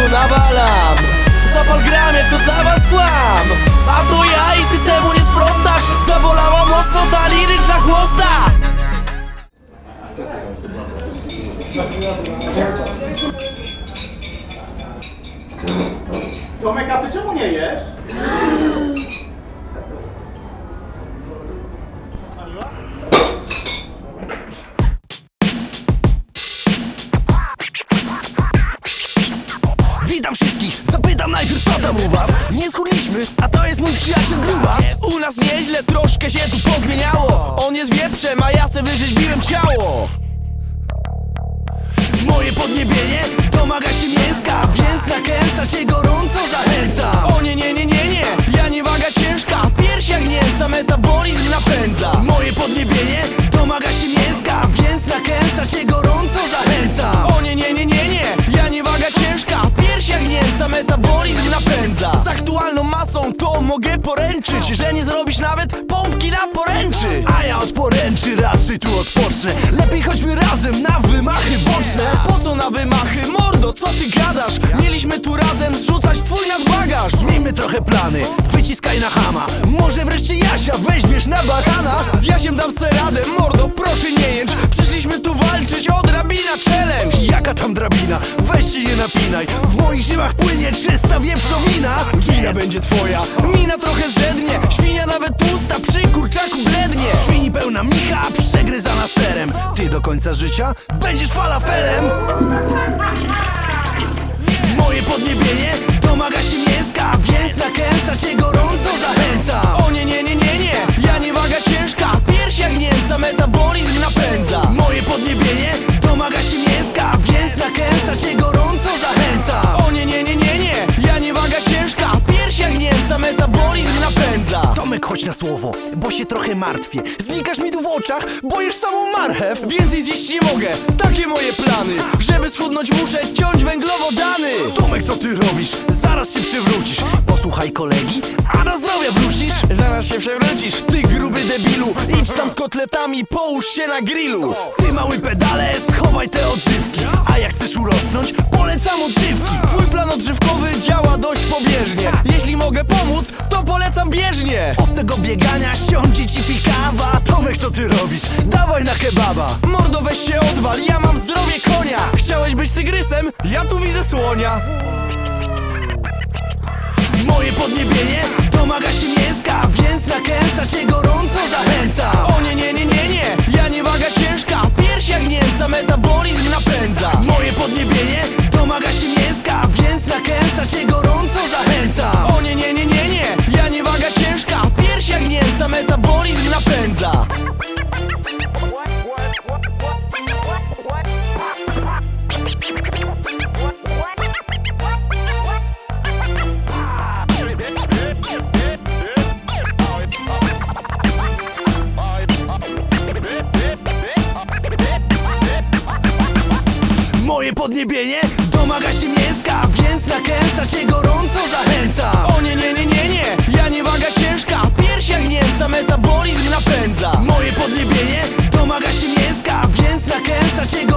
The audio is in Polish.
tylko nawalam. Zapal gramie, to dla was kłam. A to ja i ty temu nie sprostasz. Zawolała mocno ta liryczna chłosta. Tomek, a ty czemu nie jesz? Witam wszystkich, zapytam najpierw co tam u was. Nie schudliśmy, a to jest mój przyjaciel Grubas. U nas nieźle, troszkę się tu pozmieniało. On jest wieprzem, a ja se wyrzeźbiłem ciało. Moje podniebienie domaga się mięska Więc na kęsa cię gorąco zachęcam. O nie, nie, nie, nie, nie Ja nie waga ciężka, pierś jak nięca Metabolizm napędza. Moje podniebienie domaga się mięska Więc na kęsa cię gorąco to mogę poręczyć Że nie zrobisz nawet pompki na poręczy. A ja od poręczy raczej tu odpocznę. Lepiej chodźmy razem na wymachy boczne. Po co na wymachy? Mordo, co ty gadasz? Mieliśmy tu razem zrzucać twój nadbagaż. Miejmy trochę plany, wyciskaj na hama. Może wreszcie Jasia weźmiesz na barana? Z Jasiem dam se radę, mordo, proszę nie jęcz. Przyszliśmy tu walczyć o drabina challenge. Jaka tam drabina? Weź się nie napinaj. W moich żyłach płynie czysta wieprzowina Wina będzie twoja, mina trochę zrzednie Świnia nawet tłusta, przy kurczaku blednie. Świni pełna micha, przegryzana serem. Ty do końca życia będziesz falafelem. Moje podniebienie domaga się mięska Więc na kęsa cię gorąco zachęca O nie, nie, nie, nie, nie, ja nie waga ciężka. Pierś jak nięca, metabolizm napędza. Moje podniebienie domaga się mięska Więc na kęsa cię słowo, bo się trochę martwię. Znikasz mi tu w oczach, boisz samą marchew. Więcej zjeść nie mogę, takie moje plany. Żeby schudnąć muszę ciąć węglowodany. Tomek, co ty robisz? Zaraz się przewrócisz. Posłuchaj kolegi, a na zdrowie wrócisz. Zaraz się przewrócisz, ty gruby debilu. Idź tam z kotletami, połóż się na grillu. Ty mały pedale, schowaj te odzywki. A jak chcesz urosnąć, polecam odżywki. Twój plan odżywkowy działa dość mogę pomóc, to polecam bieżnie. Od tego biegania siądzie ci pikawa. Tomek, co ty robisz? Dawaj na kebaba. Mordo weź się odwal, ja mam zdrowie konia. Chciałeś być tygrysem? Ja tu widzę słonia. Moje podniebienie domaga się mięska Więc na kęsa podniebienie? Domaga się mięska Więc na kęsa cię gorąco zachęca O nie, nie, nie, nie, nie, ja nie waga ciężka. Pierś jak metabolizm napędza. Moje podniebienie domaga się mięska Więc na kęsa cię